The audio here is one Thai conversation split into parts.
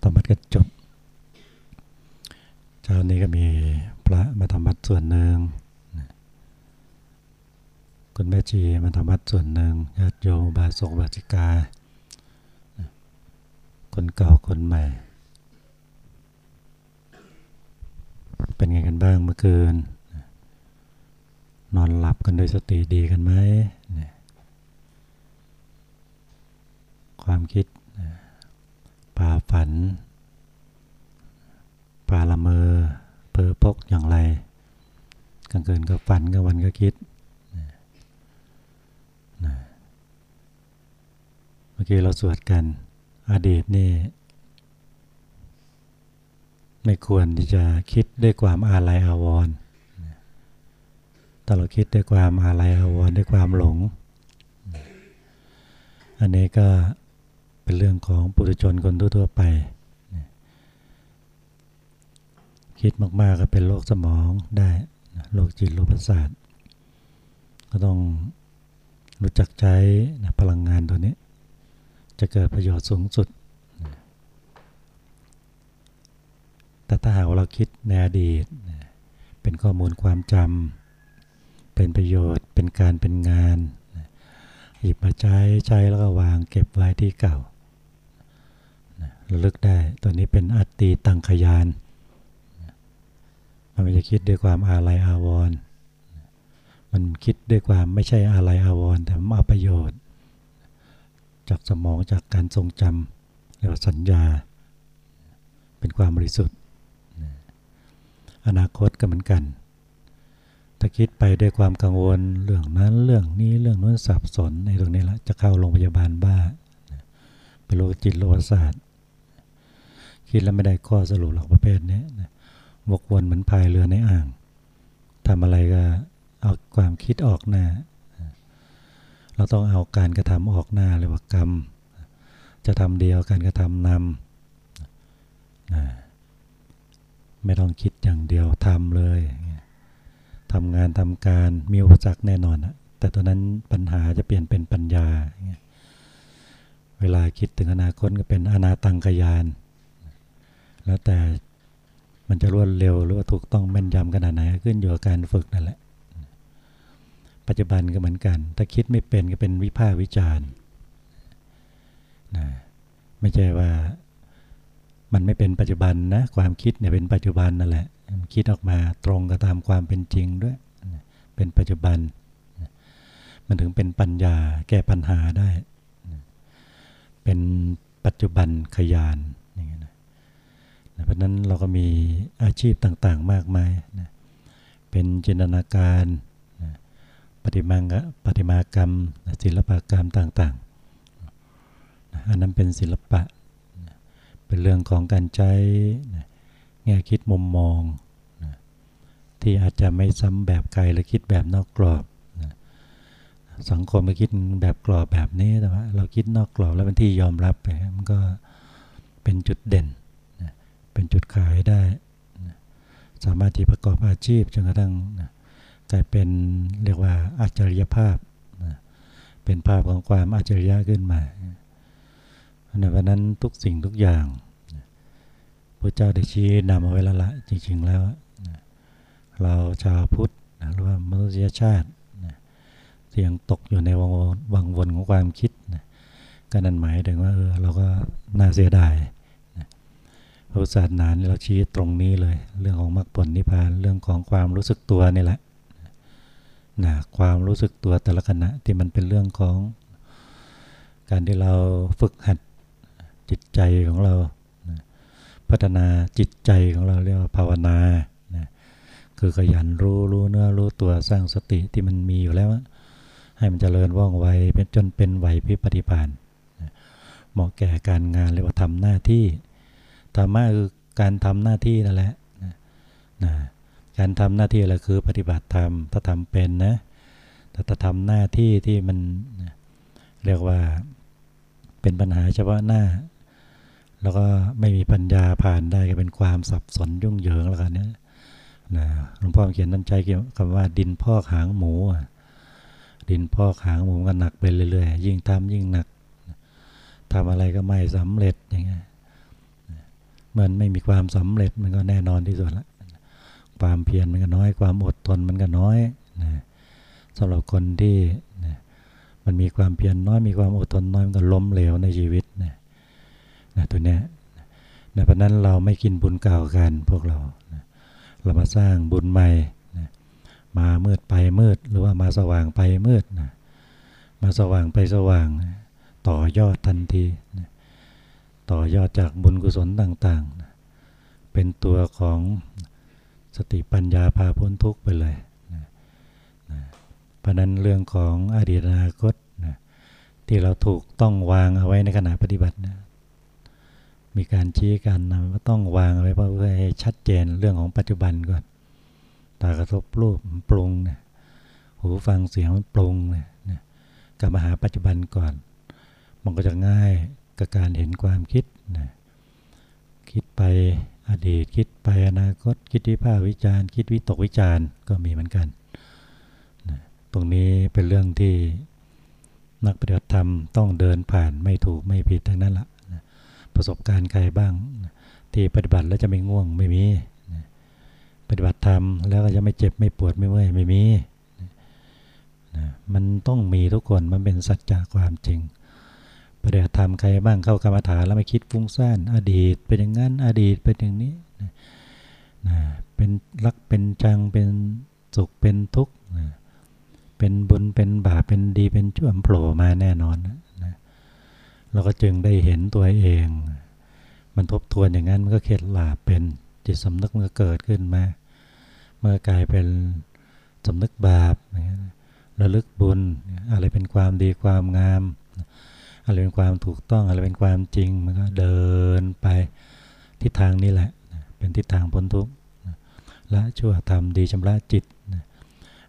ธรรมะก็จบเช้านี้ก็มีพระมาธรรมะส่วนหนึ่งคุณแม่ชีมาธรรมะส่วนหนึ่งญาติโยมบาศกบาจิกา คนเก่าคนใหม่ เป็นไงกันบ้างเมื่อคืน นอนหลับกันด้วยสติดีกันไหมความคิด ปาฝันปาละเมอเพอพกอย่างไรกลางคืนก็ฝันกลางวันก็คิดเมื่อกี้เราสวดกัน อดีตนี่ ไม่ควรที่จะคิดด้วยความอาลัยอาวรณ์แต่เราคิดด้วยความอาลัยอาวรณ์ด้วยความหลง อันนี้ก็ เป็นเรื่องของปุถุชนคนทั่วๆไป คิดมากๆก็เป็นโรคสมองได้โรคจิตโรคประสาทก็ต้องรู้จักใช้พลังงานตัวนี้ จะเกิดประโยชน์สูงสุด แต่ถ้าหากเราคิดในอดีต เป็นข้อมูลความจำเป็นประโยชน์เป็นการเป็นงานหยิบมาใช้ใช้แล้วก็วางเก็บไว้ที่เก่า ระลึกได้ ตัวนี้เป็นอัตตีตังขยานมันไม่จะคิดด้วยความอาลัยอาวรณ์มันคิดด้วยความไม่ใช่อาลัยอาวรณ์แต่มันเอาประโยชน์ จากสมองจากการทรงจำเรียกว่าสัญญา เป็นความบริสุทธิ์ อนาคตก็เหมือนกัน ถ้าคิดไปด้วยความกังวลเรื่องนั้นเรื่องนี้เรื่องนู้นสับสนในตรงนี้ละจะเข้าโรงพยาบาลบ้าเป็นโรคจิตโรคประสาท คิดแล้วไม่ได้ข้อสรุปหรอกประเภทนี้วกวนเหมือนพายเรือในอ่างทำอะไรก็เอาความคิดออกหน้า เราต้องเอาการกระทำออกหน้าเลยว่ากรรม จะทำเดียวการกระทำนำไม่ต้องคิดอย่างเดียวทำเลยทำงานทำการมีอุปสรรคแน่นอนแต่ตอนนั้นปัญหาจะเปลี่ยนเป็นปัญญา เวลาคิดถึงอนาคตก็เป็นอนาตังกยาน แล้วแต่มันจะรวดเร็วหรือว่าถูกต้องแม่นยำขนาดไหนขึ้นอยู่กับการฝึกนั่นแหละ ปัจจุบันก็เหมือนกัน ถ้าคิดไม่เป็นก็เป็นวิพากษ์วิจารณ์นะไม่ใช่ว่ามันไม่เป็นปัจจุบันนะความคิดเนี่ยเป็นปัจจุบันนั่นแหละคิดออกมาตรงกับตามความเป็นจริงด้วยเป็นปัจจุบัน มันถึงเป็นปัญญาแก้ปัญหาได้ เป็นปัจจุบันขยาน เพราะนั้นเราก็มีอาชีพต่างๆ มากมายนะเป็นจินตนาการนะปฏิมากปฏิมากรรมศิลปกรรมต่างๆนะอันนั้นเป็นศิลปะนะเป็นเรื่องของการใช้นะแง่คิดมุมมองนะที่อาจจะไม่ซ้ำแบบใครหรือคิดแบบนอกกรอบนะสังคมก็คิดแบบกรอบแบบนี้แต่ว่าเราคิดนอกกรอบแล้วเป็นที่ยอมรับไปมันก็เป็นจุดเด่น เป็นจุดขายได้ สามารถที่ประกอบอาชีพจนกระทั่งกลายเป็นเรียกว่าอาจริยภาพ เป็นภาพของความอาจริยะขึ้นมาในวันนั้นทุกสิ่งทุกอย่างพระเจ้าได้ชี้นำเอาไว้แล้วละจริง ๆ แล้ว เราชาวพุทธหรือว่ามนุษยชาติเสียงตกอยู่ในวังวังวนของความคิดก็นั่นหมายถึงว่าเออเราก็น่าเสียดาย พุทธศาสนาเราชี้ตรงนี้เลย เรื่องของมรรคผลนิพพานเรื่องของความรู้สึกตัวนี่แหละนะความรู้สึกตัวแต่ละขณะที่มันเป็นเรื่องของ การที่เราฝึกหัดจิตใจของเรา พัฒนาจิตใจของเราเรียกว่าภาวนานะคือขยันรู้รู้เนื้อรู้ตัวสร้างสติที่มันมีอยู่แล้วให้มันจเจริญว่องไวเป็นจนเป็นไหวพิปฏิภาณเหมาะแก่การงานเรียกว่าทำหน้าที่ ธรรมะคือการทำหน้าที่นั่นแหละนะการทำหน้าที่อะไรคือปฏิบัติธรรมถ้าทำเป็นนะถ้าทำหน้าที่ที่มันเรียกว่าเป็นปัญหาเฉพาะหน้า แล้วก็ไม่มีปัญญาผ่านได้ก็เป็นความสับสนยุ่งเหยิงแล้วกันเนี่ยนะหลวงพ่อเขียนนั่นใจเกี่ยวกับว่าดินพอกหางหมู ดินพอกหางหมูก็หนักไปเรื่อยๆ ยิ่งทำยิ่งหนักทำอะไรก็ไม่สำเร็จอย่างเงี้ย มันไม่มีความสำเร็จมันก็แน่นอนที่สุดละความเพียรมันก็น้อยความอดทนมันก็น้อยนะสำหรับคนที่นะมันมีความเพียรน้อยมีความอดทนน้อยมันก็ล้มเหลวในชีวิตนะนะตัวเนี้ยนะเพราะนั้นเราไม่กินบุญเก่ากันพวกเรานะเรามาสร้างบุญใหม่นะมามืดไปมืดหรือว่ามาสว่างไปมืดนะมาสว่างไปสว่างนะต่อยอดทันทีนะ ต่อยอดจากบุญกุศลต่างๆ เป็นตัวของสติปัญญาพาพ้นทุกข์ไปเลยนะนะเพราะนั้นเรื่องของอดีตอนาคตที่เราถูกต้องวางเอาไว้ในขณะปฏิบัตินะมีการชี้กันนะว่าต้องวางเอาไว้เพื่อให้ชัดเจนเรื่องของปัจจุบันก่อน ตากระทบรูปปรุงนะหูฟังเสียงมันปรุงนะกลับมาหาปัจจุบันก่อน มันก็จะง่าย กับการเห็นความคิดนะคิดไปอดีตคิดไปอนาคตคิดวิพากษ์วิจารณ์คิดวิตกวิจารณ์ก็มีเหมือนกันนะตรงนี้เป็นเรื่องที่นักปฏิบัติธรรมต้องเดินผ่านไม่ถูกไม่ผิดทั้งนั้นละนะประสบการณ์ใครบ้างนะที่ปฏิบัติแล้วจะไม่ง่วงไม่มีนะปฏิบัติธรรมแล้วก็จะไม่เจ็บไม่ปวดไม่เมื่อยไม่มีนะมันต้องมีทุกคนมันเป็นสัจจะความจริง ปฏิบัติธรรมใครบ้างเข้ากรรมฐานแล้วไม่คิดฟุ้งซ่านอดีต เป็นอย่างนั้นอดีตเป็นอย่างนี้นะเป็นรักเป็นจังเป็นสุขเป็นทุกข์นะเป็นบุญเป็นบาปเป็นดีเป็นชั่วโผล่มาแน่นอนนะนะเราก็จึงได้เห็นตัวเอง มันทบทวนอย่างนั้นมันก็เข็ดหลาบเป็นจิตสำนึกมันก็เกิดขึ้นมา เมื่อกลายเป็นสำนึกบาประลึกบุญอะไรเป็นความดีความงาม อะไรเป็นความถูกต้องอะไรเป็นความจริงมันก็เดินไปทิศทางนี้แหละ เป็นทิศทางพ้นทุกข์ละชั่วทำดีชำระจิต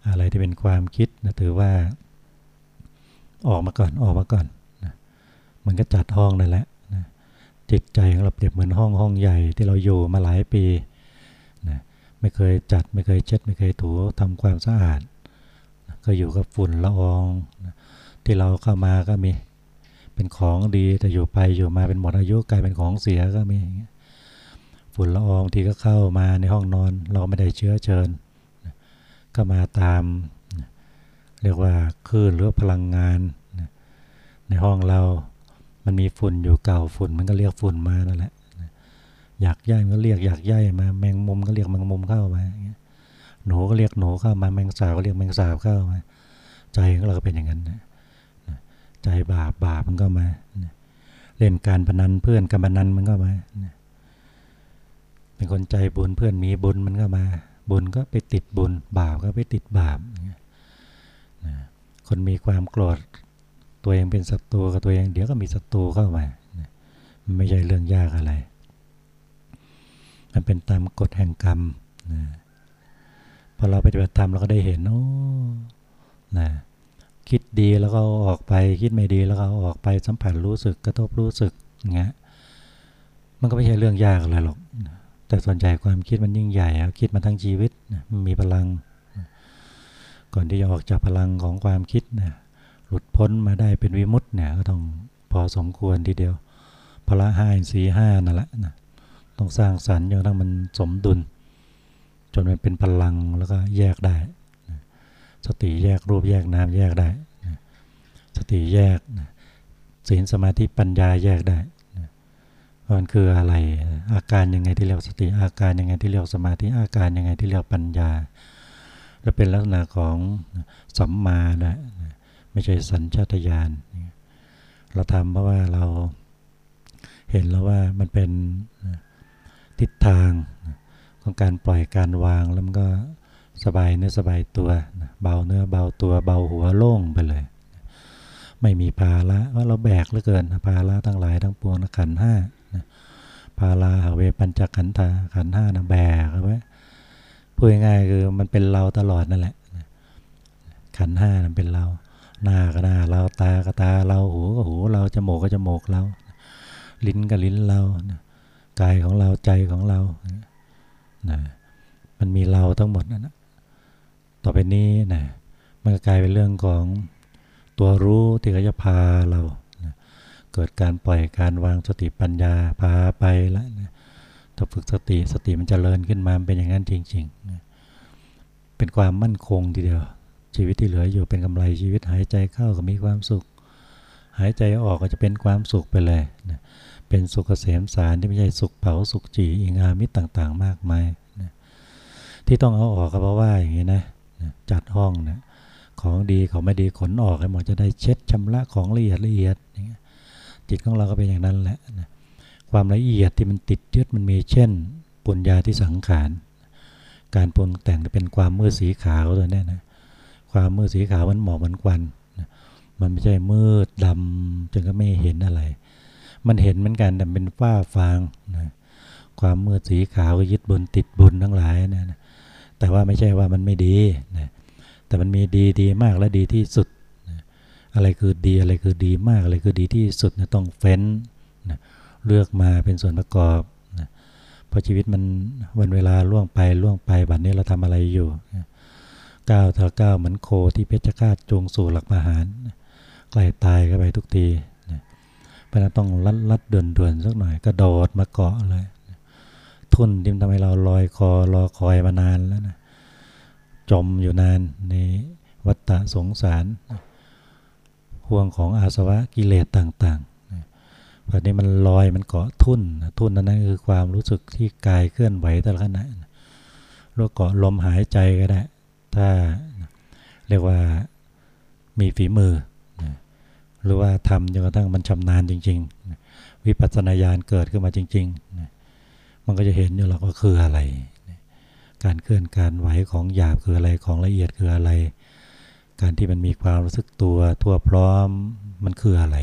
อะไรที่เป็นความคิดนะถือว่า ออกมาก่อนออกมาก่อนมันก็จัดห้องนั่นแหละจิตใจของเราเปรียบเหมือนห้องห้องใหญ่ที่เราอยู่มาหลายปีนะไม่เคยจัดไม่เคยเช็ด ไม่เคยถูทำความสะอาดนะก็อยู่กับฝุ่นละอองนะที่เราเข้ามาก็มี เป็นของดีแต่อยู่ไปอยู่มาเป็นหมดอายุกลายเป็นของเสียก็มีฝุ่นละอองที่ก็เข้ามาในห้องนอน เราไม่ได้เชื้อเชิญ ก็มาตาม เรียกว่าคลื่นหรือพลังงาน ในห้องเรามันมีฝุ่นอยู่เก่าฝุ่นมันก็เรียกฝุ่นมานั่นแหละอยากย่ายมันก็เรียกอยากย่ายมา แมงมุมก็เรียกแมงมุมเข้ามาหนูก็เรียกหนูเข้ามาแมงสาบก็เรียกแมงสาบเข้ามาใจของเราก็เป็นอย่างนั้นนะ ใจบาปบาปมันก็มา เล่นการพนันเพื่อนการพนันมันก็มาเป็นคนใจบุญเพื่อนมีบุญมันก็มา บุญก็ไปติดบุญ บาปก็ไปติดบาปคนมีความโกรธตัวเองเป็นศัตรูกับตัวเอง เดี๋ยวก็มีศัตรูเข้ามามันไม่ใช่เรื่องยากอะไร มันเป็นตามกฎแห่งกรรมพอเราปฏิบัติธรรมเราก็ได้เห็นโอ้นะ คิดดีแล้วก็ออกไปคิดไม่ดีแล้วก็ออกไปสัมผัสรู้สึกกระทบรู้สึกอย่างเงี้ยมันก็ไม่ใช่เรื่องยากอะไรหรอกแต่ส่วนใหญ่ความคิดมันยิ่งใหญ่คิดมาทั้งชีวิตมันมีพลัง ก่อนที่จะออกจากพลังของความคิดนะหลุดพ้นมาได้เป็นวิมุตต์เนี่ยก็ต้องพอสมควรทีเดียวพละห้าสี่ห้านั่นแหละนะต้องสร้างสรรค์จนทั้งมันสมดุล จนมันเป็นพลังแล้วก็แยกได้ สติแยกรูปแยกนามแยกได้ สติแยกศีลสมาธิปัญญาแยกได้มันคืออะไรอาการยังไงที่เรียกสติอาการยังไงที่เรียกสมาธิอาการยังไงที่เรียกปัญญาและเป็นลักษณะของสัมมานะไม่ใช่สัญชาตญาณเราทำเพราะว่าเราเห็นแล้วว่ามันเป็นทิศทางของการปล่อยการวางแล้วมันก็ สบายเนื้อสบายตัวเบาเนื้อเบาตัวเบาหัวโล่งไปเลย ไม่มีภาระว่าเราแบกเหลือเกินภาระทั้งหลายทั้งปวงนะขันห้าภาราเวปัญจขันธาขันห้านะแบกเอาไว้พูดง่ายๆคือมันเป็นเราตลอดนั่นแหละขันห้ามันเป็นเรา หน้าก็หน้าเราตาก็ตาเราหูก็หูเราจมูกก็จมูกเรา ลิ้นก็ลิ้นเรากายของเราใจของเรานะมันมีเราทั้งหมดนั่นนะ ต่อไปนี้นะมันก็กลายเป็นเรื่องของตัวรู้ที่เขาจะพาเรานะเกิดการปล่อยการวางสติปัญญาพาไปแล้วนะถ้าฝึกสติสติมันจเจริญขึ้นมาเป็นอย่างนั้นจริงๆนะเป็นความมั่นคงทีเดียว ชีวิตที่เหลืออยู่เป็นกำไรชีวิตหายใจเข้าก็มีความสุข หายใจออกก็จะเป็นความสุขไปเลยนะเป็นสุขเกษมสารที่ไม่ใช่สุขเผาสุขจีอิงามิตรต่างๆ มากมายนะที่ต้องเอาออกก็เพราะว่าอย่างนี้นะ จัดห้องนะของดีของไม่ดีขนออกให้หมดจะได้เช็ดชำระของละเอียดละเอียดจิตของเราก็เป็นอย่างนั้นแหละนะความละเอียดที่มันติดยึดมันมีเช่น ปุญญาที่สังขาร การปรุงแต่งเป็นความมืดสีขาวตัวนี้นะความมืดสีขาวมันหมอกมือนควันมันไม่ใช่มืดดำจนก็ไม่เห็นอะไร มันเห็นเหมือนกันแต่เป็นฝ้าฟางนะความมืดสีขาวก็ยึดบนติดบุญทั้งหลายนะ แต่ว่าไม่ใช่ว่ามันไม่ดีนะแต่มันมีดีดีมากและดีที่สุดนะอะไรคือดีอะไรคือดีมากอะไรคือดีที่สุดนะต้องเฟ้นนะเลือกมาเป็นส่วนประกอบนะพอชีวิตมันวันเวลาล่วงไปล่วงไปบัดนนี้เราทำอะไรอยู่ก้าวเท่าก้าวเหมือนโคที่เพชฌฆาตจงสู่หลักมหารใกล้ตายก็ไปทุกทีนะเพราะนั้นต้องลัดลัดดือนดือนสักหน่อยกระโดดมาเกาะเลย ทุ่นที่ทำให้เราลอยคอรอคอยมานานแล้วนะจมอยู่นานในวัฏสงสารห่วงของอาสวะกิเลสต่างๆแบบนี้มันลอยมันเกาะทุ่น ทุ่นนั้นคือความรู้สึกที่กายเคลื่อนไหวแต่ละขณะรือเกาะลมหายใจก็ได้ ถ้าเรียกว่ามีฝีมือ หรือว่าทำจนกระทั่งมันชำนาญจริง ๆ วิปัสสนาญาณเกิดขึ้นมาจริง ๆ มันก็จะเห็นอยู่หรอกว่าคืออะไร การเคลื่อนการไหวของหยาบคืออะไรของละเอียดคืออะไร การที่มันมีความรู้สึกตัวทั่วพร้อมมันคืออะไร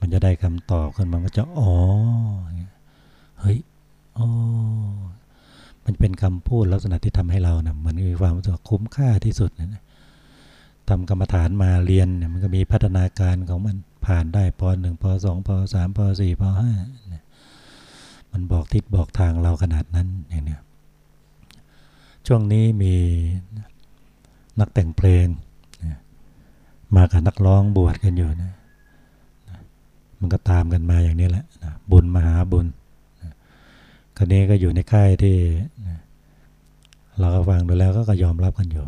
มันจะได้คำตอบขึ้นมันก็จะอ๋อเฮ้ยอ๋อมันเป็นคำพูดลักษณะที่ทำให้เราเนะ่ยมันมีความรู้สึกคุ้มค่าที่สุดนะทำกรรมฐานมาเรียนเนี่ยมันก็มีพัฒนาการของมันผ่านได้ปหนึ่งปสองปสามปสี่ปห้า มันบอกทิศบอกทางเราขนาดนั้นอย่างเนี้ยช่วงนี้มีนักแต่งเพลง มากับนักร้องบวชกันอยู่นะมันก็ตามกันมาอย่างนี้แหละบุญมหาบุญคนนี้ก็อยู่ในค่ายที่เราก็ฟังดูแล้วก็ยอมรับกันอยู่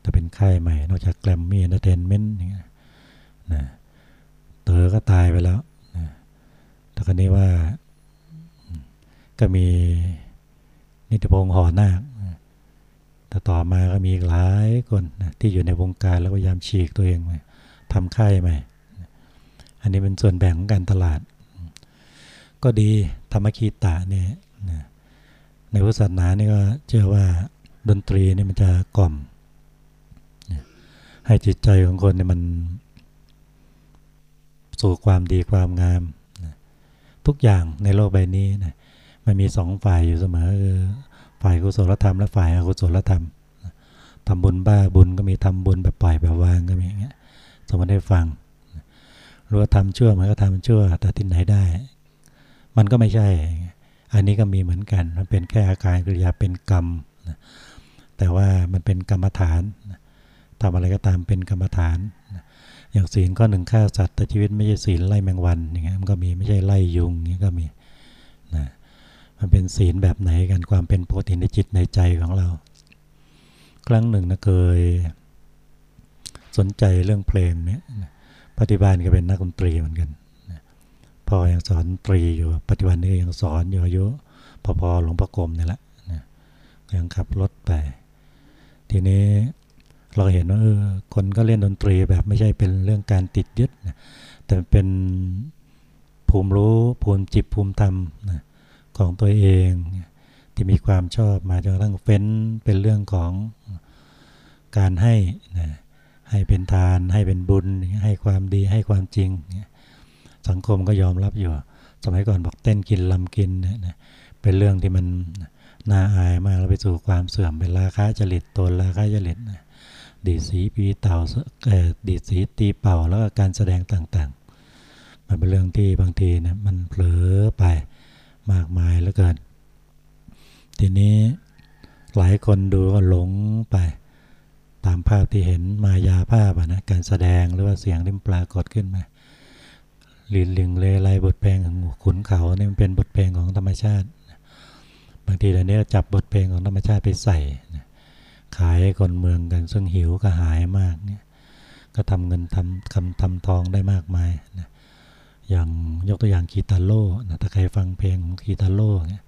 แต่เป็นค่ายใหม่ นอกจากแกรมมี่เอ็นเตอร์เทนเมนต์นะเต๋อก็ตายไปแล้วแต่คนนี้ว่า ก็มีนิติพงศ์หอนาคแต่ต่อมาก็มีหลายคนนะที่อยู่ในวงการแล้วพยายามฉีกตัวเองไปทำค่ายใหม่ อันนี้เป็นส่วนแบ่งของการตลาด ก็ดีธรรมคีตะเนี่ยนะในพุทธศาสนานี่ก็เชื่อว่าดนตรีนี่มันจะกล่อม ให้จิตใจของคนเนี่ยมันสู่ความดีความงาม ทุกอย่างในโลกใบนี้นะ มันมีสองฝ่ายอยู่เสมอคือฝ่ายกุศลธรรมและฝ่ายอกุศลธรรมทำบุญบ้าบุญก็มีทำบุญแบบปล่อยแบบวางก็มีอย่างเงี้ยสมมติได้ฟังรู้ว่าทำชั่วมันก็ทำชั่วแต่ที่ไหนได้ มันก็ไม่ใช่ อันนี้ก็มีเหมือนกันมันเป็นแค่อาการกริยาเป็นกรรมแต่ว่ามันเป็นกรรมฐานทำอะไรก็ตามเป็นกรรมฐาน อย่างศีลก็หนึ่งฆ่าสัตว์แต่ชีวิตไม่ใช่ศีลไล่แมงวันอย่างเงี้ยมันก็มีไม่ใช่ไล่ยุงอย่างเงี้ยก็มี มันเป็นศีลแบบไหนกันความเป็นปกติในจิตในใจของเรา ครั้งหนึ่งนะเคย สนใจเรื่องเพลงเนี่ยปฏิบัติก็เป็นนักดนตรีเหมือนกันพอยังสอนตรีอยู่ปฏิบัตินี่ยังสอนอยู่อายุพอๆหลวงพ่อกรมนี่แหละยังขับรถไป ทีนี้เราเห็นว่าเออคนก็เล่นดนตรีแบบไม่ใช่เป็นเรื่องการติดยึดนะแต่เป็นภูมิรู้ภูมิจิตภูมิธรรมนะ ของตัวเอง ที่มีความชอบมาจนกระทั่งเฟ้นเป็นเรื่องของการให้นะให้เป็นทาน ให้เป็นบุญ ให้ความดีให้ความจริง สังคมก็ยอมรับอยู่ สมัยก่อนบอกเต้นกินลำกินนะเป็นเรื่องที่มันน่าอายมากแล้วไปสู่ความเสื่อมเป็นราคาจริตตนราคาจริตนะดีสีปีเต่าดีสีตีเป่าแล้วก็การแสดงต่างๆ มันเป็นเรื่องที่บางทีนะมันเผลอไป มากมายเหลือเกินทีนี้หลายคนดูก็หลงไป ตามภาพที่เห็นมายาภาพนะการแสดงหรือว่าเสียงที่ปรากฏขึ้นมาลินลิงเลไลบทเพลงของขุนเขาเนี่ยมันเป็นบทเพลงของธรรมชาติ บางทีเดี๋ยวนี้จับบทเพลงของธรรมชาติไปใส่ขายคนเมืองกันซึ่งหิวก็หายมากเนี่ยก็ทำเงินทำคำทำทองได้มากมายนะ อย่างยกตัวอย่างคีตาโร่นะถ้าใครฟังเพลงของคีตาโร่เนี่ย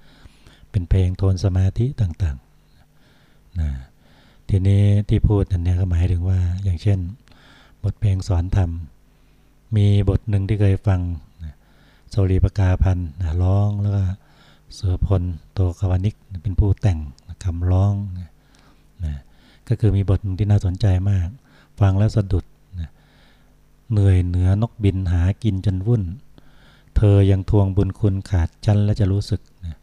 เป็นเพลงโทนสมาธิต่างๆนะทีนี้ที่พูดอันนี้ก็หมายถึงว่าอย่างเช่น บทเพลงสอนธรรม มีบทหนึ่งที่เคยฟังโซลีปกาพันธ์ร้องแล้วก็เสือพลโตกวานิกเป็นผู้แต่งคำร้องนะก็คือมีบทที่น่าสนใจมาก ฟังแล้วสะดุด เหนื่อยเหนือนกบินหากินจนวุ่น เธอยังทวงบุญคุณขาดจันและจะรู้สึกนะ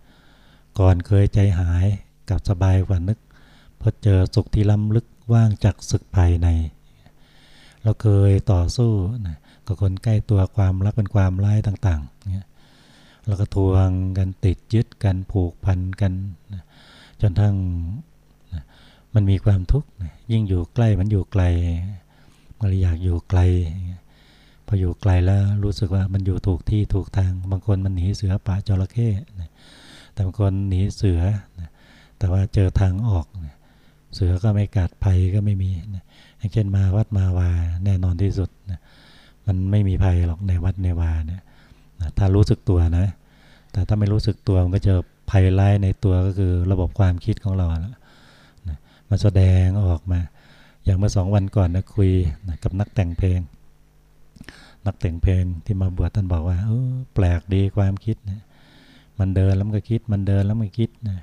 ก่อนเคยใจหายกับสบายกว่านึกพอเจอสุขที่ล้ำลึกว่างจากศึกภายใน เราเคยต่อสู้นะกับคนใกล้ตัวความรักเป็นความร้ายต่างๆเนี่ยเราก็ทวงกันติดยึดกันผูกพันกันนะจนทั้งนะมันมีความทุกข์นะยิ่งอยู่ใกล้มันอยู่ไกล มันเลยอยากอยู่ไกล พออยู่ไกลแล้วรู้สึกว่ามันอยู่ถูกที่ถูกทาง บางคนมันหนีเสือป่าจระเข้แต่บางคนหนีเสือ แต่ว่าเจอทางออก เสือก็ไม่กัดภัยก็ไม่มีอย่างเช่นมาวัดมาวาแน่นอนที่สุด มันไม่มีภัยหรอกในวัดในวาเนี่ยนะถ้ารู้สึกตัวนะ แต่ถ้าไม่รู้สึกตัวมันก็เจอภัยร้ายในตัวก็คือระบบความคิดของเราแล้วนะมันแสดงออกมา อย่างเมื่อสองวันก่อนนะคุยนะกับนักแต่งเพลง นักแต่งเพลงที่มาบวชท่านบอกว่าเออแปลกดีความคิดนะมันเดินแล้วมันก็คิด มันเดินแล้วมันคิดนะ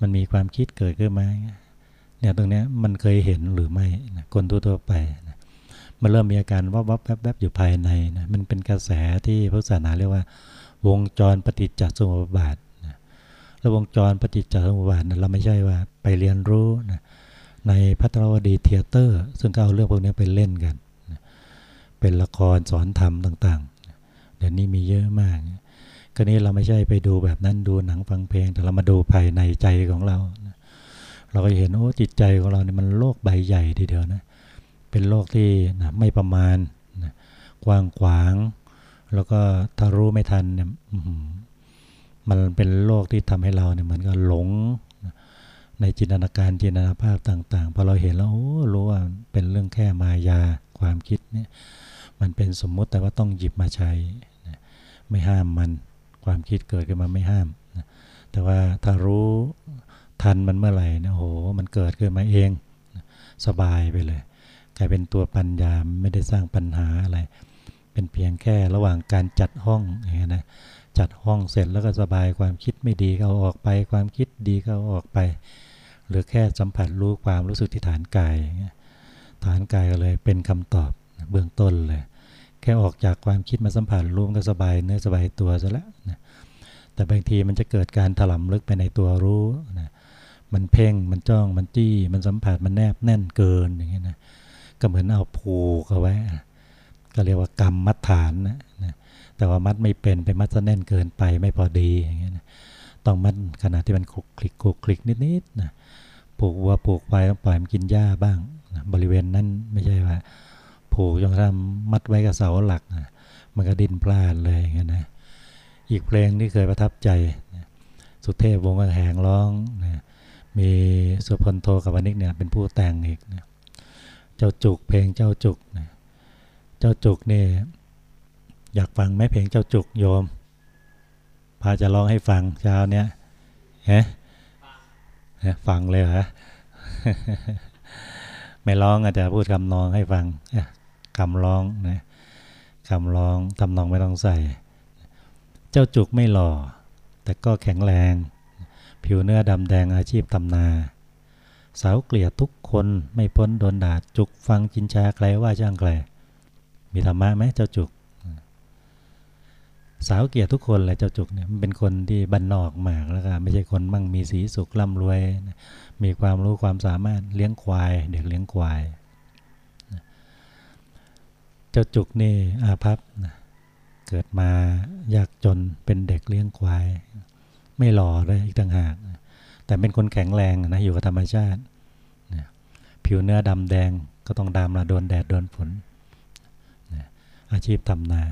มันมีความคิดเกิดขึ้นมาเนี่ยตรงนี้มันเคยเห็นหรือไม่นะคนทั่วๆไปนะมันเริ่มมีอาการวับวับแวบแวบอยู่ภายในนะมันเป็นกระแสที่พุทธศาสนาเรียกว่า วงจรปฏิจจสมุปบาทนะแล้ววงจรปฏิจจสมุปบาทนะเราไม่ใช่ว่าไปเรียนรู้นะ ในภัทราวดีเธียเตอร์ ซึ่งก็เอาเรื่องพวกนี้ไปเล่นกัน เป็นละครสอนธรรมต่างๆ เดี๋ยวนี้มีเยอะมาก ก็นี้เราไม่ใช่ไปดูแบบนั้นดูหนังฟังเพลง แต่เรามาดูภายในใจของเรา เราก็เห็นโอ้จิตใจของเราเนี่ยมันโลกใบใหญ่ทีเดียวนะ เป็นโลกที่นะไม่ประมาณนะกว้างขวาง แล้วก็ถ้ารู้ไม่ทันเนี่ยมันเป็นโลกที่ทำให้เราเนี่ยเหมือนกับหลง ในจินตนาการจินตนาภาพต่าง ๆ พอเราเห็นแล้วโอ้รู้ว่าเป็นเรื่องแค่มายาความคิดเนี่ยมันเป็นสมมุติแต่ว่าต้องหยิบมาใช้ ไม่ห้ามมันความคิดเกิดขึ้นมาไม่ห้าม แต่ว่าถ้ารู้ทันมันเมื่อไหร่นี่ยโอ้โหมันเกิดขึ้นมาเอง สบายไปเลยกลายเป็นตัวปัญญาไม่ได้สร้างปัญหาอะไร เป็นเพียงแค่ระหว่างการจัดห้องอย่างนี้นะจัดห้องเสร็จแล้วก็สบายความคิดไม่ดีก็เอาออกไป ความคิดดีก็เอาออกไป หรือแค่สัมผัสรู้ความรู้สึกที่ฐานกาย ฐานกายก็เลยเป็นคำตอบเบื้องต้นเลย แค่ออกจากความคิดมาสัมผัสรู้ก็สบายเนื้อสบายตัวซะแล้วนะแต่บางทีมันจะเกิดการถลำลึกไปในตัวรู้นะมันเพ่งมันจ้องมันจี้ มันสัมผัสมันแนบแน่นเกินอย่างเงี้ยนะก็เหมือนเอาผูกเอาไว้ ก็เรียกว่ากรรมมัดฐานนะนะแต่ว่ามัดไม่เป็นไปมัดซะแน่นเกินไปไม่พอดีอย่างเงี้ยนะต้องมัดขนาดที่มันคลุกคลิกคลุกคลิกนิดๆนะ ผูกวัวผูกควายปล่อยมันกินหญ้าบ้างนะบริเวณนั้นไม่ใช่ว่าผูกจนกระทั่งมัดไว้กับเสาหลักนะมันก็ดิ้นพลาดเลยอย่างนี้นะอีกเพลงที่เคยประทับใจนะสุเทพวงศ์แหงร้องนะมีสุพลโทกับวนิกเนี่ยเป็นผู้แต่งอีกนะเจ้าจุกเพลงเจ้าจุกนะเจ้าจุกนี่อยากฟังไหมเพลงเจ้าจุกโยมพาจะร้องให้ฟังเช้าเนี้ยฮะ ฟังเลยเหรอไม่ร้องอาจจะพูดคำนองให้ฟังคำร้องนะคำร้องทำนองไม่ต้องใส่ เจ้าจุกไม่หล่อ แต่ก็แข็งแรง ผิวเนื้อดำแดงอาชีพตำนา สาวเกลียดทุกคนไม่พ้นโดนด่าจุกฟังจินชาใครว่าจ้างใครมีธรรมะไหมเจ้าจุก สาวเกียรติทุกคนแหละเจ้าจุกเนี่ยมันเป็นคนที่บันนอกมากแล้วก็ไม่ใช่คนมั่งมีสีสุขร่ำรวย มีความรู้ความสามารถเลี้ยงควาย เด็กเลี้ยงควาย เจ้าจุกนี่อาภัพเกิดมายากจนเป็นเด็กเลี้ยงควาย ไม่หล่อเลยอีกต่างหาก แต่เป็นคนแข็งแรงนะอยู่กับธรรมชาติ ผิวเนื้อดำแดงก็ต้องดำละโดนแดดโดนฝนอาชีพทำนา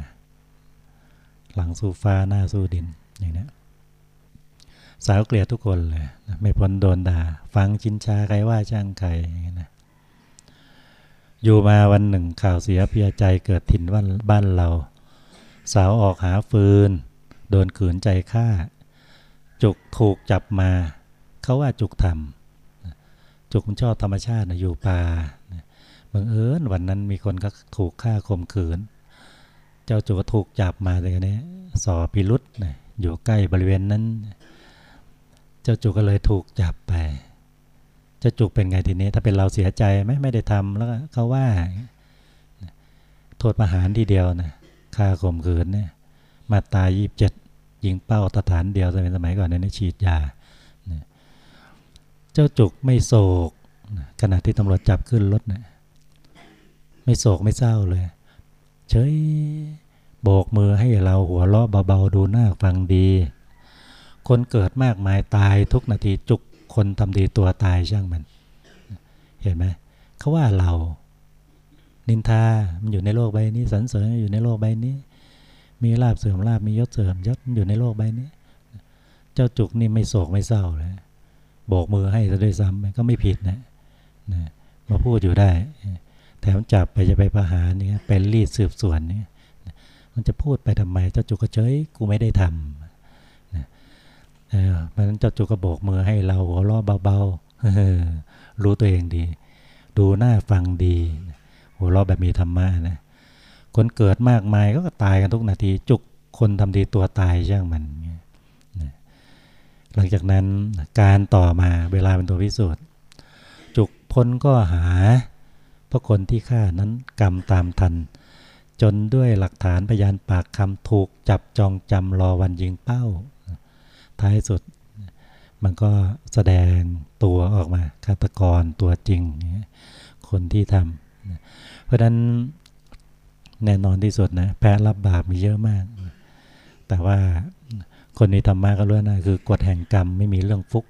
หลังสู้ฟ้าหน้าสู้ดินอย่างนี้สาวเกลียดทุกคนเลยไม่พ้นโดนด่า ฟังชินชาใครว่าจ้างใครอย่างนี้นะอยู่มาวันหนึ่งข่าวเสียเพียใจเกิดถิ่นบ้านบ้านเรา สาวออกหาฟืน โดนขืนใจฆ่า จุกถูกจับมา เขาว่าจุกทำจุกมันชอบธรรมชาตินะอยู่ป่าบังเอิญวันนั้นมีคนก็ถูกฆ่าข่มขืน เจ้าจุกถูกจับมาเลยนี้สอพิรุษนะอยู่ใกล้บริเวณนั้น เจ้าจุกก็เลยถูกจับไป เจ้าจุกเป็นไงทีนี้ ถ้าเป็นเราเสียใจไหมไม่ได้ทำแล้วเขาว่าโทษประหารทีเดียวนะฆ่าข่มขืนเนี่ยมาตายยีิบเจ็ดยิงเป้าตฐานเดียวสมัยสมัยก่อนเนี่ยฉีดยา เจ้าจุกไม่โศกขณะที่ตำรวจจับขึ้นรถเนี่ยไม่โศกไม่เศร้าเลย เฉยโบกมือให้เราหัวเราะเบาๆดูหน้าฟังดี คนเกิดมากมายตายทุกนาทีจุกคนทำดีตัวตายช่างมัน เห็นไหมเขาว่าเรา นินทา มันอยู่ในโลกใบนี้สรรเสริญอยู่ในโลกใบนี้ มีลาบเสื่อมลาบมียศเสื่อมยศอยู่ในโลกใบนี้ เจ้าจุกนี่ไม่โศกไม่เศร้าเลยโบกมือให้ซะด้วยซ้ำก็ไม่ผิดนะนะมาพูดอยู่ได้ แถมจับไปจะไปประหารนี่เป็นรีดสืบสวนนี่มันจะพูดไปทำไมเจ้าจุกก็เฉยกูไม่ได้ทำนะเพราะนั้นเจ้าจุกก็โบกมือให้เราหัวเราะเบาๆรู้ตัวเองดี ดูหน้าฟังดีหัวเราะแบบมีธรรมะนะคนเกิดมากมายก็ตายกันทุกนาทีจุกคนทำดีตัวตายช่างมันหลังจากนั้นการต่อมาเวลาเป็นตัวพิสูจน์จุกพ้นก็หา เพราะคนที่ฆ่านั้นกรรมตามทัน จนด้วยหลักฐานพยานปากคำถูกจับจองจำรอวันยิงเป้า ท้ายสุดมันก็แสดงตัวออกมาฆาตกรตัวจริง คนที่ทำเพราะนั้นแน่นอนที่สุดนะแพ้รับบาปมีเยอะมาก แต่ว่าคนมีธรรมะก็รู้นะคือกฎแห่งกรรมไม่มีเรื่องฟุก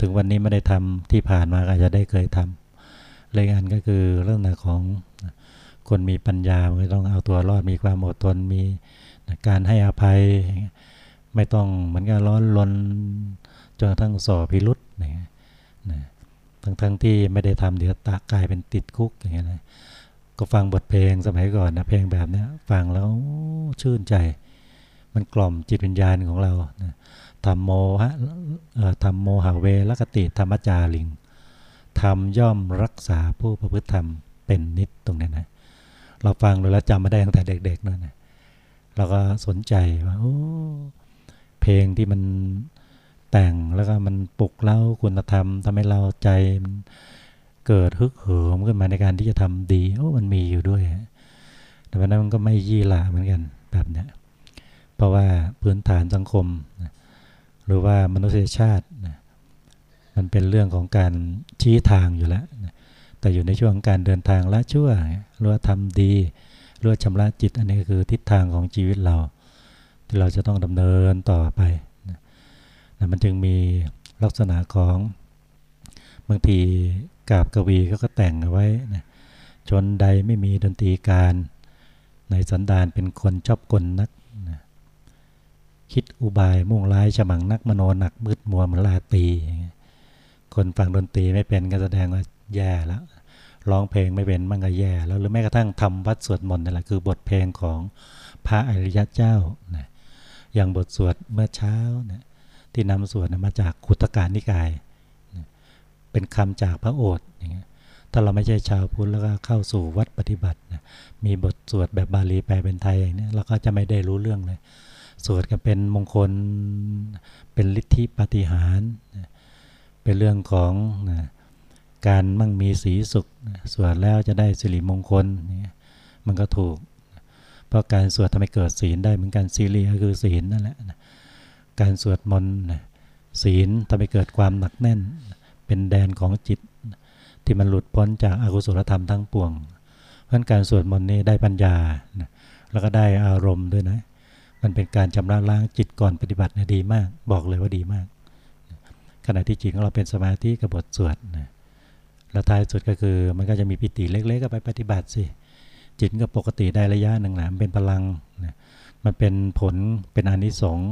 ถึงวันนี้ไม่ได้ทำที่ผ่านมาอาจจะได้เคยทำ เลยอันก็คือเรื่องของคนมีปัญญาไม่ต้องเอาตัวรอดมีความอดทนมีการให้อภัย ไม่ต้องเหมือนกับร้อนลนจนทั้งสอพิรุษนะทั้งทั้งที่ไม่ได้ทำเดี๋ยวตากลายเป็นติดคุกอย่างเงี้ยนะก็ฟังบทเพลงสมัยก่อนนะเพลงแบบนี้ฟังแล้วชื่นใจ มันกล่อมจิตวิญญาณของเราธรรมโมฮะธรรมโมหาเวรกติธรรมจาริง ธรรมย่อมรักษาผู้ประพฤติธรรมเป็นนิดตรงนี้นะ เราฟังแล้วจำมาได้ตั้งแต่เด็กๆนั่นนะเราก็สนใจว่าโอ้เพลงที่มันแต่งแล้วก็มันปลุกเล่าคุณธรรมทำให้เราใจมันเกิดฮึกเหิมขึ้นมาในการที่จะทำดีโอ้มันมีอยู่ด้วย แต่วันนั้นมันก็ไม่ยี่หละเหมือนกันแบบเนี้ยเพราะว่าพื้นฐานสังคม หรือว่ามนุษยชาตินะ มันเป็นเรื่องของการชี้ทางอยู่แล้ว แต่อยู่ในช่วงการเดินทางละชั่วหรือว่าทำดีหรือว่าชำระจิตอันนี้คือทิศทางของชีวิตเรา ที่เราจะต้องดำเนินต่อไปนะมันจึงมีลักษณะของบางทีกาบกวีก็ก็แต่งเอาไว้นะชนใดไม่มีดนตรีการ ในสันดานเป็นคนชอบกลนักคิดอุบายมุ่งร้ายฉมังนักมโนหนักมืดมัวเหมือนลาตี คนฟังดนตรีไม่เป็นก็แสดงว่าแย่แล้วร้องเพลงไม่เป็นมันก็แย่ แล้วหรือแม้กระทั่งทำวัดสวดมนต์นี่แหละคือบทเพลงของพระอริยะเจ้านะอย่างบทสวดเมื่อเช้านะที่นำสวดนะมาจากขุตการนิกายนะเป็นคำจากพระโอษฐ์อย่างเงี้ยถ้าเราไม่ใช่ชาวพุทธแล้วก็เข้าสู่วัดปฏิบัตินะมีบทสวดแบบบาลีแปลเป็นไทยอย่างนี้เราก็จะไม่ได้รู้เรื่องเลย สวดกันเป็นมงคลเป็นฤทธิปฏิหาร เป็นเรื่องของนะการมั่งมีสีสุขสวดแล้วจะได้สิริมงคลนี่มันก็ถูก เพราะการสวดทำให้เกิดศีลได้เหมือนกันสีรีก็คือศีลนั่นแหละการสวดมนต์ศีลทำให้เกิดความหนักแน่น เป็นแดนของจิต ที่มันหลุดพ้นจากอากุศลธรรมทั้งปวง เพราะการสวดมนต์นี้ได้ปัญญา แล้วก็ได้อารมณ์ด้วยนะ มันเป็นการชำระล้างจิตก่อนปฏิบัติเนะดีมาก บอกเลยว่าดีมาก ขณะที่จิตของเราเป็นสมาธิกับบทสวดนะแล้วท้ายสุดก็คือ มันก็จะมีปิติเล็กๆก็ไปปฏิบัติสิจิตก็ปกติได้ระยะหนึ่งนะมันเป็นพลังนะมันเป็นผลเป็นอนิสงส์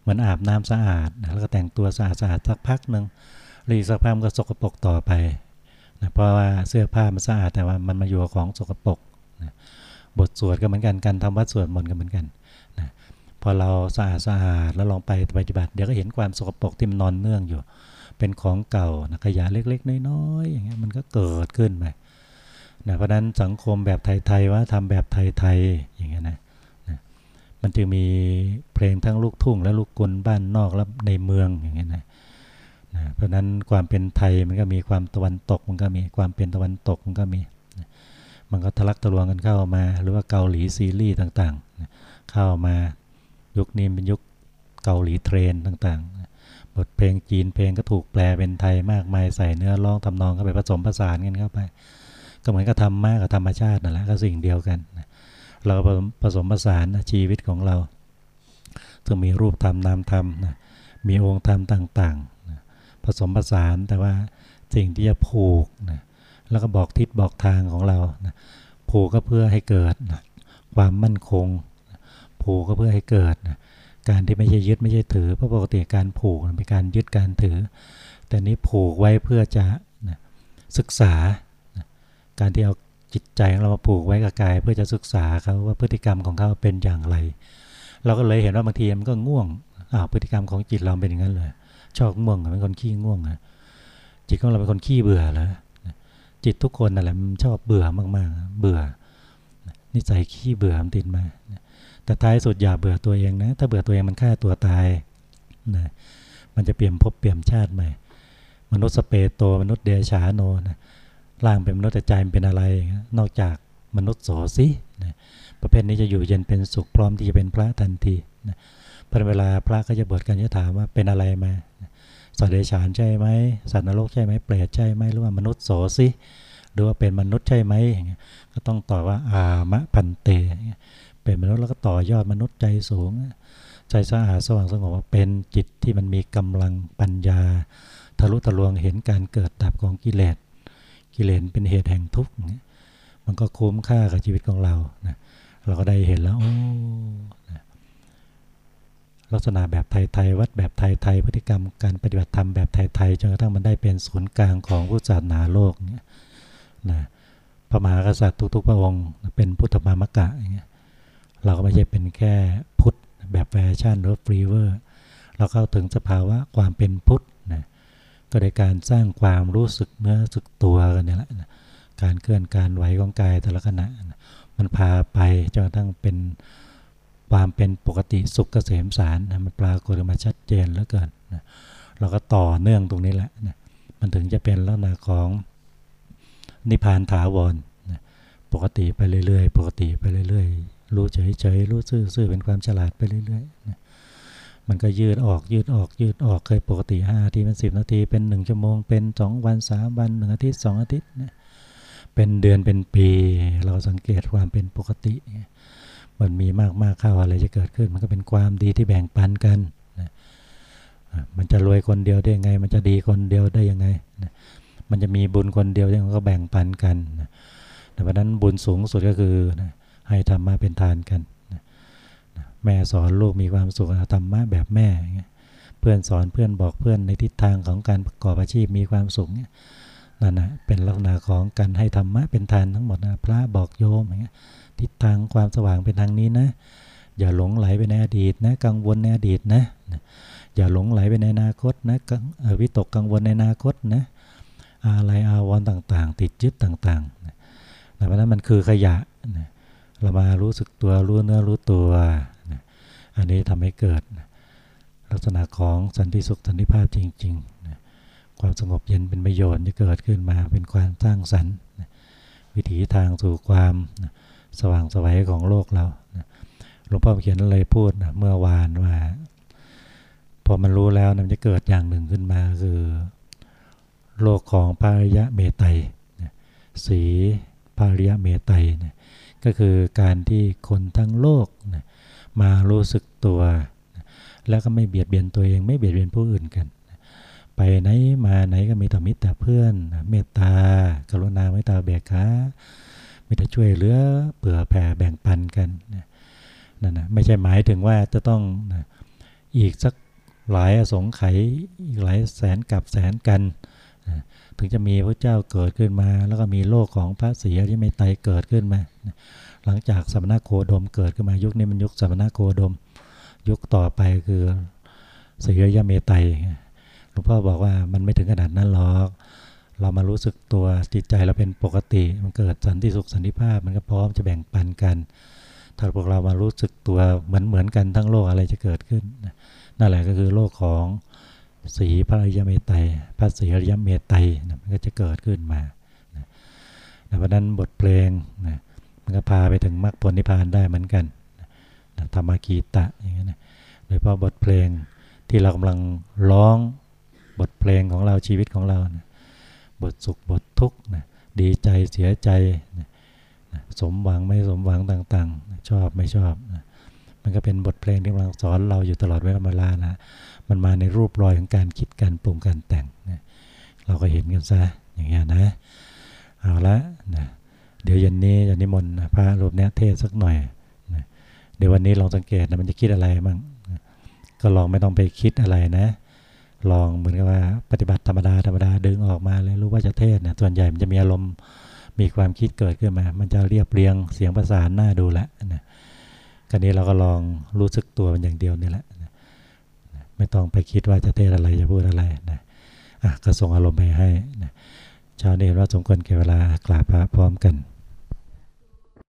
เหมือนอาบน้ำสะอาดแล้วก็แต่งตัวสะอาดสะอาดสักพักหนึ่งรือสักพักก็สกปรกต่อไปนะเพราะว่าเสื้อผ้ามันสะอาดแต่ว่ามันมาอยู่ของสกปรกนะบทสวดก็เหมือนกันการทำวัดสวดมนต์ก็เหมือนกันน พอเราสะอาดสะอาดแล้วลองไปปฏิบัติเดี๋ยวก็เห็นความสกปรกที่มันนอนเนื่องอยู่ เป็นของเก่านะขยะเล็ก ๆ น้อยๆอย่างเงี้ยมันก็เกิดขึ้นไปนะเพราะนั้นสังคมแบบไทยๆว่าทำแบบไทยๆอย่างเงี้ยนะนะมันจึงมีเพลงทั้งลูกทุ่ง และลูกกลบ้านนอกและในเมืองอย่างเงี้ยนะนะเพราะนั้นความเป็นไทยมันก็มีความตะวันตกมันก็มีความเป็นตะวันตกมันก็มีนะมันก็ทะลักทะลวงกันเข้ามา หรือว่าเกาหลีซีรีส์ต่างๆนะเข้ามา ยุคนี้เป็นยุคเกาหลีเทรนต่างๆ บทเพลงจีนเพลงก็ถูกแปลเป็นไทยมากมายใส่เนื้อร้องทำนองเข้าไปผสมผสานกันเข้าไป ก็เหมือนกับธรรมะกับธรรมชาตินั่นแหละก็สิ่งเดียวกัน เราผสมผสานชีวิตของเราซึ่งมีรูปธรรมนามธรรมนะมีองค์ธรรมต่างๆ ผสมผสานแต่ว่าสิ่งที่จะผูกนะแล้วก็บอกทิศบอกทางของเรานะผูกก็เพื่อให้เกิดนะความมั่นคง ผูกก็เพื่อให้เกิดนะการที่ไม่ใช่ยึดไม่ใช่ถือเพราะปกติการผูกเป็นการยึดการถือ แต่นี้ผูกไว้เพื่อจะนะศึกษานะการที่เอาจิตใจของเรามาผูกไว้กับกาย เพื่อจะศึกษาเขาว่าพฤติกรรมของเขาเป็นอย่างไร เราก็เลยเห็นว่าบางทีมันก็ง่วงอ้าวพฤติกรรมของจิตเราเป็นอย่างนั้นเลยชอบง่วงเป็นคนขี้ง่วงอะจิตของเราเป็นคนขี้เบื่อเลยจิตทุกคนนั่นแหละมันชอบเบื่อมากๆ เบื่อนิสัยขี้เบื่อมันติดมา แต่ท้ายสุดอย่าเบื่อตัวเองนะ ถ้าเบื่อตัวเองมันฆ่าตัวตายนะมันจะเปลี่ยนภพเปลี่ยนชาติใหม่ มนุษย์สเปโตมนุษย์เดชาโนนะร่างเป็นมนุษย์แต่ใจมันเป็นอะไร นอกจากมนุษย์โสสินะประเภทนี้จะอยู่เย็นเป็นสุขพร้อมที่จะเป็นพระทันทีนะพอเวลาพระก็จะบวชกันจะถามว่าเป็นอะไรมาสัตว์เดชานใช่ไหมสัตว์นรกใช่ไหมเปรตใช่ไหมหรือว่ามนุษย์โสสิหรือว่าเป็นมนุษย์ใช่ไหมก็ต้องตอบว่าอามะพันเต เป็นมนุษย์แล้วก็ต่อยอดมนุษย์ใจสูง ใจสะอาดสว่างสงบเป็นจิตที่มันมีกำลังปัญญา ทะลุทะลวงเห็นการเกิดดับของกิเลสกิเลสเป็นเหตุแห่งทุกข์มันก็คุ้มค่ากับชีวิตของเรานะเราก็ได้เห็นแล้วโอ้นะลักษณะแบบไทยๆวัดแบบไทยๆพฤติกรรมการปฏิบัติธรรมแบบไทยๆจนกระทั่งมันได้เป็นศูนย์กลางของพุทธศาสนาโลกเนี่ยนะพระมหากษัตริย์ทุกๆพระองค์เป็นพุทธมามกะอย่างเงี้ย เราก็ไม่ใช่เป็นแค่พุทธแบบแฟชั่นหรือ fever เราเข้าถึงสภาวะความเป็นพุทธนะก็ในการสร้างความรู้สึกเนื้อสึกตัวกันนี่แหละการเคลื่อนการไหวของกายแต่ละขณะ มันพาไปจนกระทั่งเป็นความเป็นปกติสุขเกษมศานต์นะมันปรากฏมาชัดเจนแล้วเกินนะเราก็ต่อเนื่องตรงนี้แหละนะมันถึงจะเป็นลักษณะของนิพพานถาวรนะปกติไปเรื่อยๆ ปกติไปเรื่อยๆ รู้เฉยๆรู้ซื่อๆเป็นความฉลาดไปเรื่อยๆนะมันก็ยืดออกยืดออกยืดออกเคยปกติ5นาทีเป็น 10 นาทีเป็น 1 ชั่วโมงเป็น 2 วัน 3 วัน 1 อาทิตย์ 2 อาทิตย์นะเป็นเดือนเป็นปี เราสังเกตความเป็นปกติ มันมีมากมากเข้าอะไรจะเกิดขึ้น มันก็เป็นความดีที่แบ่งปันกันนะมันจะรวยคนเดียวได้ยังไง มันจะดีคนเดียวได้ยังไงนะมันจะมีบุญคนเดียวยังก็แบ่งปันกันนะเพราะนั้นบุญสูงสุดก็คือนะ ให้ธรรมะเป็นทานกันแม่สอนลูกมีความสุขธรรมะแบบแม่เพื่อนสอนเพื่อนบอกเพื่อนในทิศทางของการประกอบอาชีพมีความสุขนั่นนะเป็นลักษณะของการให้ธรรมะเป็นทานทั้งหมดนะพระบอกโยมอย่างเงี้ยทิศทางความสว่างเป็นทางนี้นะ อย่าหลงไหลไปในอดีตนะกังวลในอดีตนะ อย่าหลงไหลไปในอนาคตนะวิตกกังวลในอนาคตนะอะไรอาวรณ์ต่างๆ ติดยึดต่างๆนะเพราะนั้นมันคือขยะนะ เรามารู้สึกตัวรู้เนื้อรู้ตัว อันนี้ทำให้เกิดลักษณะของสันติสุขสันติภาพจริงๆ ความสงบเย็นเป็นประโยชน์ที่เกิดขึ้นมาเป็นความสร้างสรรค์ วิถีทางสู่ความสว่างสวัยของโลกเราหลวงพ่อเขียนเลยพูดเมื่อวานว่า พอมันรู้แล้วมันจะเกิดอย่างหนึ่งขึ้นมาคือ โลกของภาริยะเมตไตนะสีภาริยะเมตไตนะ ก็คือการที่คนทั้งโลกนะมารู้สึกตัวนะแล้วก็ไม่เบียดเบียนตัวเอง ไม่เบียดเบียนผู้อื่นกันนะไปไหนมาไหนก็มีแต่มิตรแต่เพื่อนนะเมตตา กรุณาเมตตาเบียกขามีแต่ช่วยเหลือเผื่อแผ่แบ่งปันกันนะนั่นนะไม่ใช่หมายถึงว่าจะต้องนะอีกสักหลายอสงไขยอีกหลายแสนกับแสนกันน ถึงจะมีพระเจ้าเกิดขึ้นมา แล้วก็มีโลกของพระศรีอริยเมตไตเกิดขึ้นมา หลังจากสมณโคดมเกิดขึ้นมายุคนี้มันยุคสมณโคดม ยุคต่อไปคือศรีอริยเมตไตหลวงพ่อบอกว่ามันไม่ถึงขนาดนั้นหรอก เรามารู้สึกตัวจิตใจเราเป็นปกติ มันเกิดสันติสุขสันติภาพมันก็พร้อมจะแบ่งปันกัน ถ้าพวกเรามารู้สึกตัวเหมือนเหมือนกันทั้งโลกอะไรจะเกิดขึ้นนั่นแหละก็คือโลกของ สีพระอริยเมตไตรพระสีอริยเมตไตรมันก็จะเกิดขึ้นมาเพราะนั้นบทเพลงนะมันก็พาไปถึงมรรคผลนิพพานได้เหมือนกันธรรมกีตะอย่างนี้นะโดยเฉพาะบทเพลงที่เรากำลังร้องบทเพลงของเราชีวิตของเรานะบทสุขบททุกข์นะดีใจเสียใจนะสมหวังไม่สมหวังต่างๆ ชอบไม่ชอบนะมันก็เป็นบทเพลงที่กำลังสอนเราอยู่ตลอดเวลานะ มันมาในรูปรอยของการคิดการปรุงการแต่งนะเราก็เห็นกันซะอย่างเงี้ยนะเอาละนะเดี๋ยวเย็นนี้จะนิมนต์พระรูปนี้เทศสักหน่อยนะเดี๋ยววันนี้ลองสังเกตนะมันจะคิดอะไรบ้างนะก็ลองไม่ต้องไปคิดอะไรนะ ลองเหมือนกับว่าปฏิบัติธรรมดาธรรมดาดึงออกมาเลยรู้ว่าจะเทศนะส่วนใหญ่มันจะมีอารมณ์มีความคิดเกิดขึ้นมา มันจะเรียบเรียงเสียงประสานหน้าดูแลนะกันนี้เราก็ลองรู้สึกตัวมันอย่างเดียวนี่แหละ ไม่ต้องไปคิดว่าจะเทศอะไรจะพูดอะไรนะอะก็ส่งอารมณ์ไปให้นะเช้านี้ว่าสมควรแก่เวลากราบพระพร้อมกัน